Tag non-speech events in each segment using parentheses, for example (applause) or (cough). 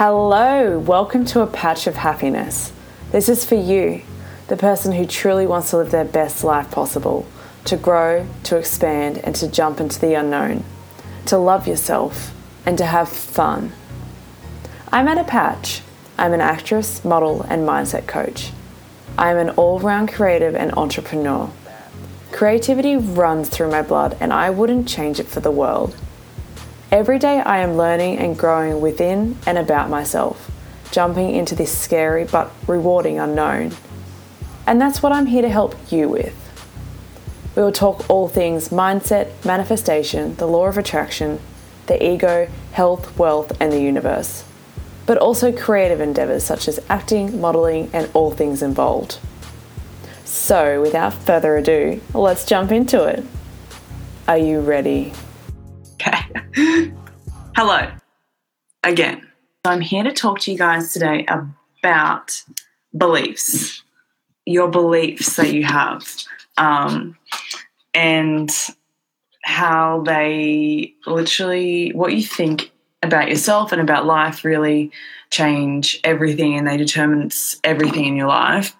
Hello, welcome to a patch of happiness. This is for you, the person who truly wants to live their best life possible, to grow, to expand, and to jump into the unknown, to love yourself, and to have fun. I'm Anna Patch. I'm an actress, model, and mindset coach. I am an all round creative and entrepreneur. Creativity runs through my blood, and I wouldn't change it for the world. Every day I am learning and growing within and about myself, jumping into this scary but rewarding unknown. And that's what I'm here to help you with. We will talk all things mindset, manifestation, the law of attraction, the ego, health, wealth, and the universe. But also creative endeavours such as acting, modelling, and all things involved. So, without further ado, let's jump into it. Are you ready? (laughs) Hello again. I'm here to talk to you guys today about beliefs, your beliefs that you have, um, and how they literally, what you think about yourself and about life really change everything and they determine everything in your life.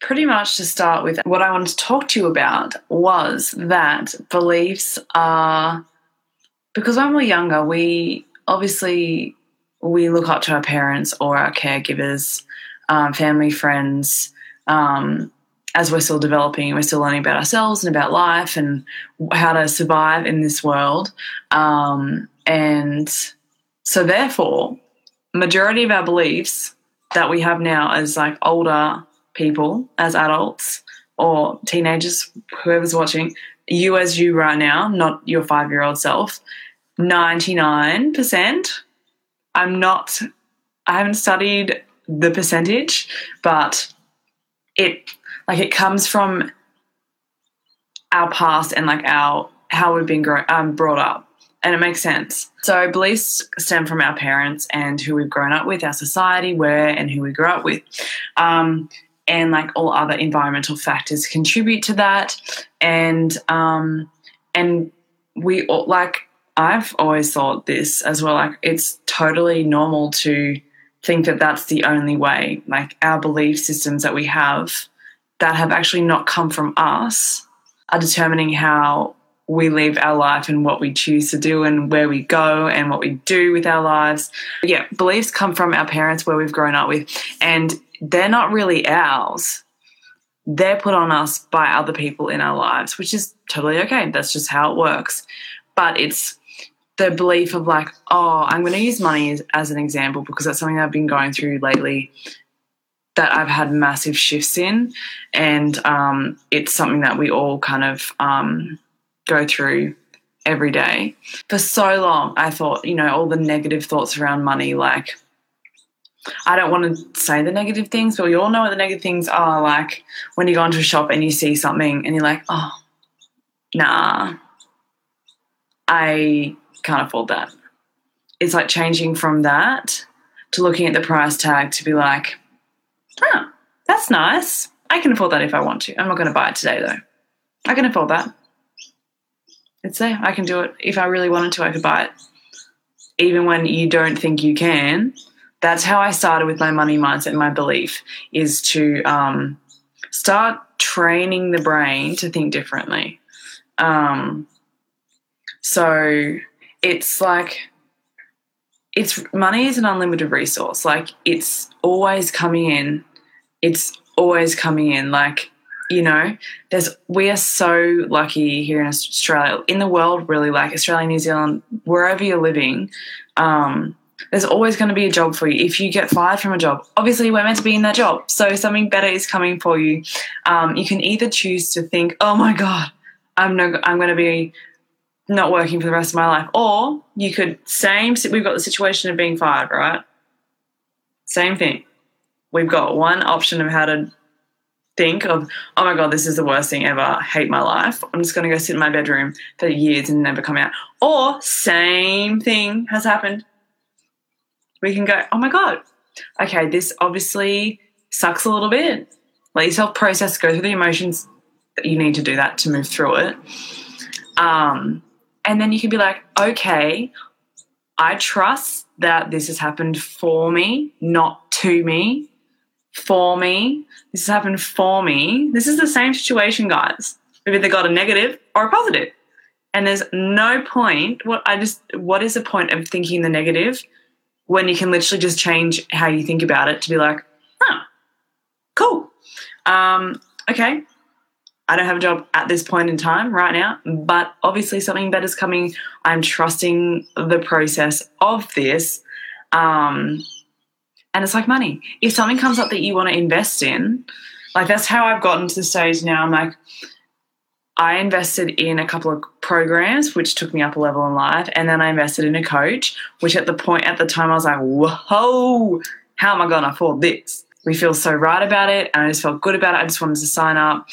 Pretty much to start with, what I wanted to talk to you about was that beliefs are because when we're younger, we obviously we look up to our parents or our caregivers, um, family, friends. Um, as we're still developing, we're still learning about ourselves and about life and how to survive in this world. Um, and so, therefore, majority of our beliefs that we have now as like older people, as adults or teenagers, whoever's watching, you as you right now, not your five year old self, 99%. I'm not, I haven't studied the percentage, but it, like, it comes from our past and like our, how we've been um, brought up. And it makes sense. So, beliefs stem from our parents and who we've grown up with, our society, where and who we grew up with. Um, and like all other environmental factors contribute to that. And, um, and we all, like, I've always thought this as well. Like, it's totally normal to think that that's the only way. Like, our belief systems that we have that have actually not come from us are determining how we live our life and what we choose to do and where we go and what we do with our lives. Yeah, beliefs come from our parents where we've grown up with, and they're not really ours. They're put on us by other people in our lives, which is totally okay. That's just how it works. But it's the belief of like, oh, I'm going to use money as, as, an example because that's something I've been going through lately that I've had massive shifts in. And um, it's something that we all kind of um, go through every day. For so long, I thought, you know, all the negative thoughts around money, like, I don't want to say the negative things, but we all know what the negative things are. Like when you go into a shop and you see something and you're like, oh, nah, I can't afford that. It's like changing from that to looking at the price tag to be like, oh, that's nice. I can afford that if I want to. I'm not going to buy it today though. I can afford that. It's there. I can do it. If I really wanted to, I could buy it. Even when you don't think you can. That's how I started with my money mindset and my belief is to um, start training the brain to think differently. Um, so it's like it's money is an unlimited resource. Like it's always coming in. It's always coming in. Like, you know, there's we are so lucky here in Australia, in the world, really, like Australia, New Zealand, wherever you're living, um, there's always going to be a job for you. If you get fired from a job, obviously we're meant to be in that job. So something better is coming for you. Um, you can either choose to think, oh my God, I'm no, I'm going to be not working for the rest of my life. Or you could, same, we've got the situation of being fired, right? Same thing. We've got one option of how to think of, oh my God, this is the worst thing ever. Hate my life. I'm just going to go sit in my bedroom for years and never come out. Or same thing has happened. We can go, oh my God, okay, this obviously sucks a little bit. Let yourself process, go through the emotions that you need to do that to move through it. Um, and then you can be like, okay, I trust that this has happened for me, not to me. For me. This has happened for me. This is the same situation, guys. We've either got a negative or a positive. And there's no point. What I just what is the point of thinking the negative when you can literally just change how you think about it to be like, oh, cool. Um, okay, I don't have a job at this point in time right now, but obviously something better is coming. I'm trusting the process of this. Um, and it's like money. If something comes up that you want to invest in, like that's how I've gotten to the stage now. I'm like, I invested in a couple of programs, which took me up a level in life. And then I invested in a coach, which at the point at the time I was like, whoa, how am I going to afford this? We feel so right about it. And I just felt good about it. I just wanted to sign up.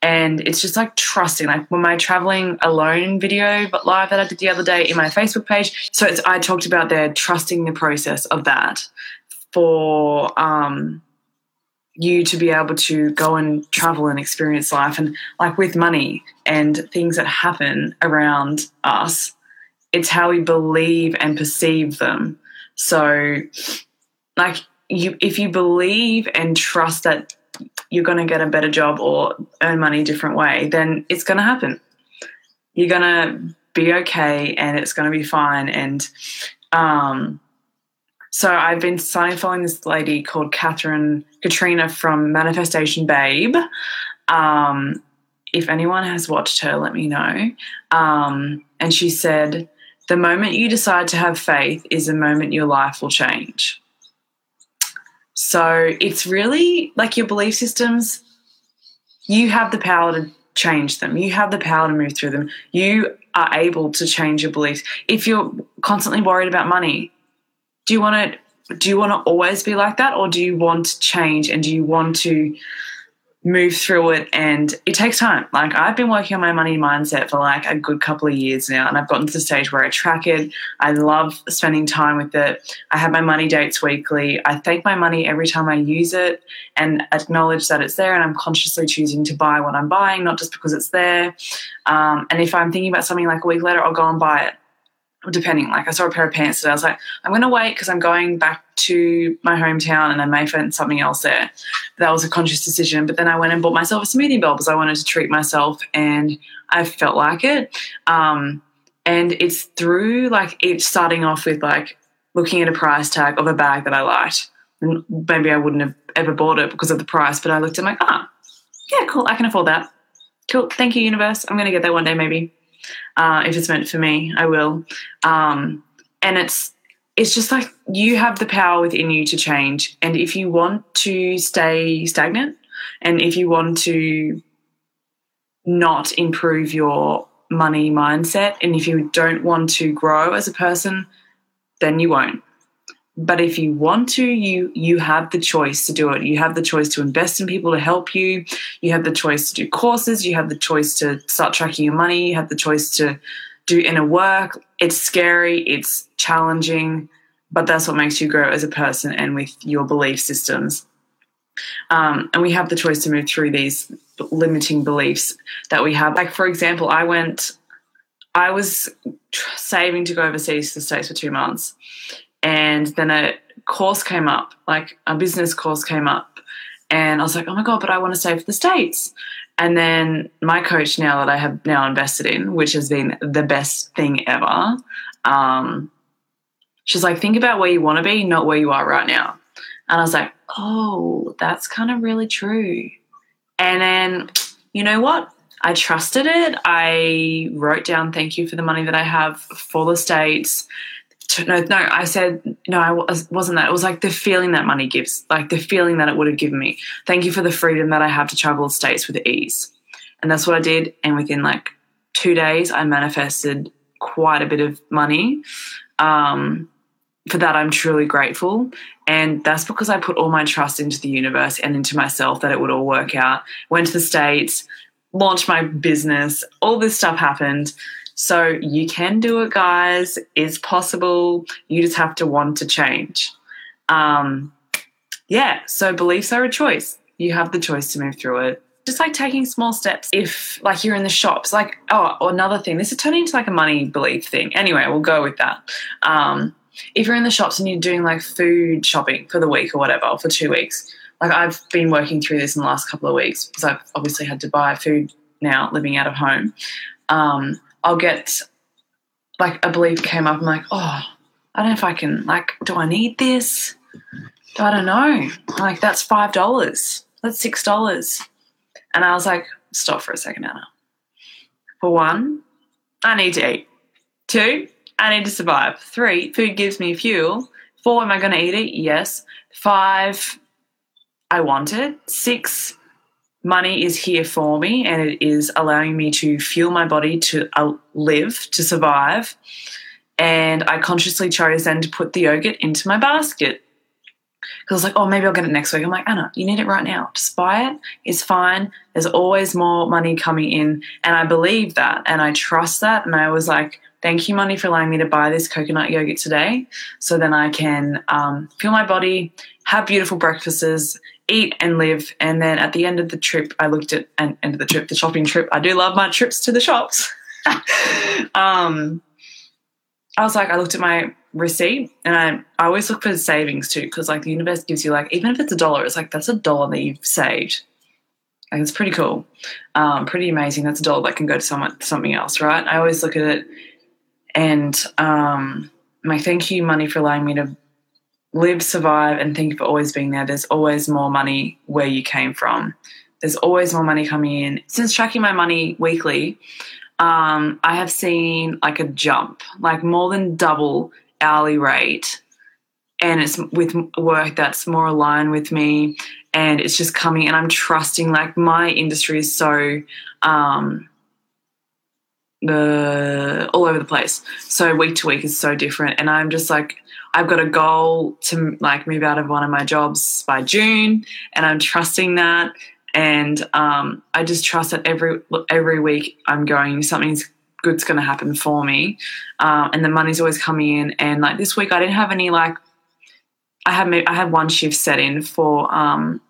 And it's just like trusting, like when my traveling alone video but live that I did the other day in my Facebook page. So I talked about there trusting the process of that for um, you to be able to go and travel and experience life. And like with money and things that happen around us, it's how we believe and perceive them. So, like, you, if you believe and trust that you're going to get a better job or earn money a different way, then it's going to happen. You're going to be okay and it's going to be fine. And um, so I've been following this lady called Catherine Katrina from Manifestation Babe. Um, if anyone has watched her, let me know. Um, and she said, The moment you decide to have faith is the moment your life will change. So it's really like your belief systems, you have the power to change them. You have the power to move through them. You are able to change your beliefs. If you're constantly worried about money, do you want to do you want to always be like that or do you want to change and do you want to move through it? And it takes time. Like i've been working on my money mindset for like a good couple of years now and i've gotten to the stage where i track it. I love spending time with it. I have my money dates weekly. I thank my money every time i use it and acknowledge that it's there and i'm consciously choosing to buy what i'm buying not just because it's there. Um, and if i'm thinking about something like a week later i'll go and buy it depending. Like I saw a pair of pants today. I was like, I'm going to wait because I'm going back to my hometown and I may find something else there. That was a conscious decision. But then I went and bought myself a smoothie bowl because I wanted to treat myself and I felt like it. Um, and it's through like it starting off with like looking at a price tag of a bag that I liked. And maybe I wouldn't have ever bought it because of the price, but I looked at like, ah, yeah, cool, I can afford that. Cool, thank you, universe. I'm going to get there one day, maybe. Uh, if it's meant for me, I will. Um, and it's it's just like you have the power within you to change. And if you want to stay stagnant, and if you want to not improve your money mindset, and if you don't want to grow as a person, then you won't. But if you want to, you you have the choice to do it. You have the choice to invest in people to help you. You have the choice to do courses. You have the choice to start tracking your money. You have the choice to do inner work. It's scary. It's challenging, but that's what makes you grow as a person and with your belief systems. Um, and we have the choice to move through these limiting beliefs that we have. Like, for example, I went, I was saving to go overseas to the States for two months and then a course came up, like a business course came up, and I was like, oh my god, but I want to stay for the states. And then my coach now that I have now invested in, which has been the best thing ever, um, she's like, think about where you want to be, not where you are right now. And I was like, oh, that's kind of really true. And then, you know what? I trusted it. I wrote down thank you for the money that I have for the States no, no, I said, no, I wasn't that. It was like the feeling that money gives, like the feeling that it would have given me. Thank you for the freedom that I have to travel the states with ease. And that's what I did. And within like two days, I manifested quite a bit of money. Um, for that, I'm truly grateful. And that's because I put all my trust into the universe and into myself that it would all work out. Went to the States, launched my business, all this stuff happened. So you can do it, guys. It's possible. You just have to want to change. Um, yeah, so beliefs are a choice. You have the choice to move through it. just like taking small steps. If like you're in the shops, like oh, another thing. This is turning into like a money belief thing. Anyway, we'll go with that. Um, if you're in the shops and you're doing like food shopping for the week or whatever, or for two weeks, like I've been working through this in the last couple of weeks because I've obviously had to buy food now living out of home. Um, I'll get like a belief came up. I'm like, oh, I don't know if I can. Like, do I need this? I don't know. Like, that's five dollars. That's six dollars. And I was like, stop for a second, Anna. For one, I need to eat. Two, I need to survive. Three, food gives me fuel. Four, am I going to eat it? Yes. Five, I want it. Six, money is here for me and it is allowing me to fuel my body to uh, live, to survive. And I consciously chose then to put the yogurt into my basket. Because I was like, oh, maybe I'll get it next week. I'm like, Anna, you need it right now. Just buy it. It's fine. There's always more money coming in. And I believe that and I trust that. And I was like, thank you, money, for allowing me to buy this coconut yogurt today. So then I can um, my body, have beautiful breakfasts, eat and live. And then at the end of the trip, I looked at and end of the trip, the shopping trip. I do love my trips to the shops. (laughs) um, I was like, I looked at my receipt and I, I always look for savings too, because like the universe gives you like, even if it's a dollar, it's like that's a dollar that you've saved. Like it's pretty cool, um, pretty amazing. That's a dollar that can go to someone something else, right? I always look at it and um, my thank you money for allowing me to live, survive, and thank you for always being there. There's always more money where you came from. There's always more money coming in. Since tracking my money weekly, um, I have seen like a jump, like more than double hourly rate. And it's with work that's more aligned with me. And it's just coming, and I'm trusting. Like my industry is so um, the all over the place. So week to week is so different, and I'm just like I've got a goal to like move out of one of my jobs by June, and I'm trusting that. And um, I just trust that every every week I'm going something's good's going to happen for me, um, and the money's always coming in. And like this week, I didn't have any like I had I had one shift set in for um,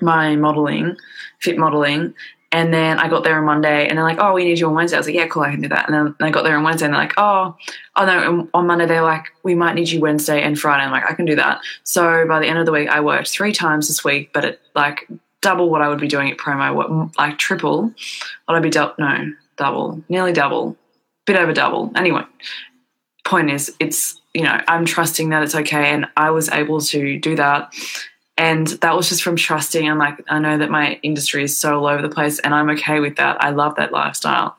my modeling, fit modeling, and then I got there on Monday and they're like, oh, we need you on Wednesday. I was like, yeah, cool, I can do that. And then I got there on Wednesday and they're like, oh, oh no, on Monday they're like, we might need you Wednesday and Friday. I'm like, I can do that. So by the end of the week, I worked three times this week, but it like double what I would be doing at promo, like triple what I'd be, double, no, double, nearly double, bit over double. Anyway, point is, it's, you know, I'm trusting that it's okay. And I was able to do that and that was just from trusting and like i know that my industry is so all over the place and i'm okay with that. I love that lifestyle.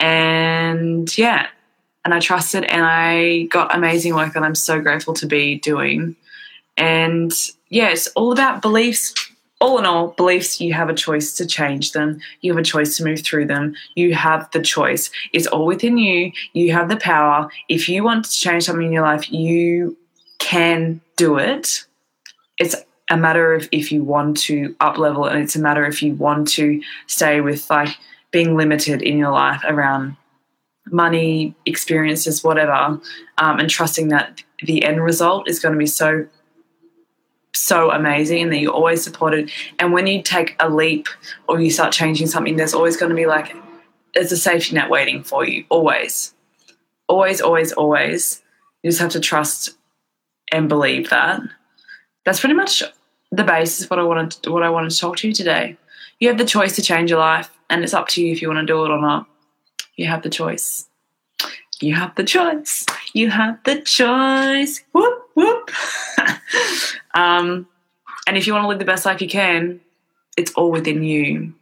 And yeah. And i trusted and i got amazing work that i'm so grateful to be doing. And yeah it's all about beliefs. All in all beliefs you have a choice to change them. You have a choice to move through them. You have the choice. It's all within you. You have the power. If you want to change something in your life you can do it. It's a matter of if you want to up level and it's a matter if you want to stay with like being limited in your life around money experiences whatever um, and trusting that the end result is going to be so so amazing and that you're always supported. And when you take a leap or you start changing something there's always going to be like there's a safety net waiting for you always. Always always always. You just have to trust and believe that. That's pretty much the basis of what I wanted to, what I wanted to talk to you today. You have the choice to change your life, and it's up to you if you want to do it or not. You have the choice. You have the choice. You have the choice. Whoop whoop. (laughs) um, and if you want to live the best life you can, it's all within you.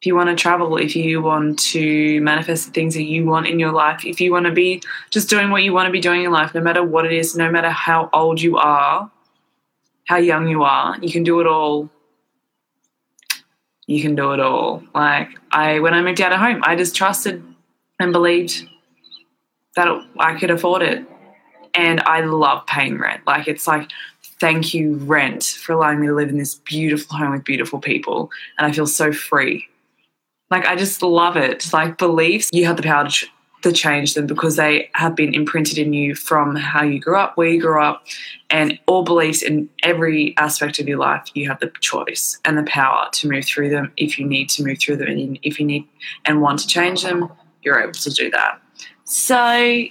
If you want to travel, if you want to manifest the things that you want in your life, if you want to be just doing what you want to be doing in life, no matter what it is, no matter how old you are, how young you are. You can do it all. You can do it all. Like I, when I moved out of home, I just trusted and believed that I could afford it. And I love paying rent. Like it's like, thank you, rent, for allowing me to live in this beautiful home with beautiful people. And I feel so free. Like I just love it. Like beliefs, you have the power to to change them because they have been imprinted in you from how you grew up, where you grew up, and all beliefs in every aspect of your life. You have the choice and the power to move through them if you need to move through them, and if you need and want to change them, you're able to do that. So,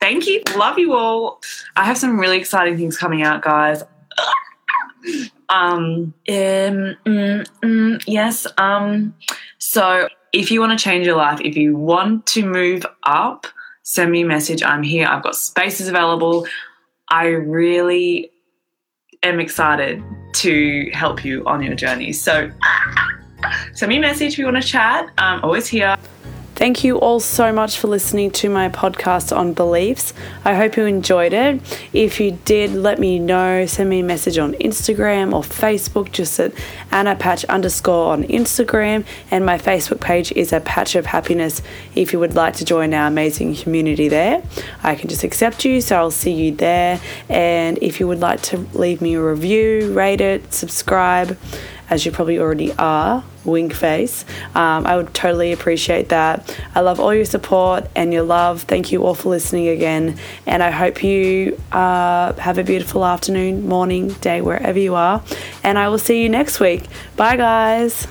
thank you. Love you all. I have some really exciting things coming out, guys. Um, um mm, mm, yes. Um, so if you want to change your life, if you want to move up, send me a message. I'm here. I've got spaces available. I really am excited to help you on your journey. So send me a message if you want to chat. I'm always here. Thank you all so much for listening to my podcast on beliefs. I hope you enjoyed it. If you did, let me know. Send me a message on Instagram or Facebook, just at Anna Patch underscore on Instagram. And my Facebook page is a patch of happiness if you would like to join our amazing community there. I can just accept you, so I'll see you there. And if you would like to leave me a review, rate it, subscribe as you probably already are, wink face. Um, I would totally appreciate that. I love all your support and your love. Thank you all for listening again. And I hope you uh, have a beautiful afternoon, morning, day, wherever you are. And I will see you next week. Bye, guys.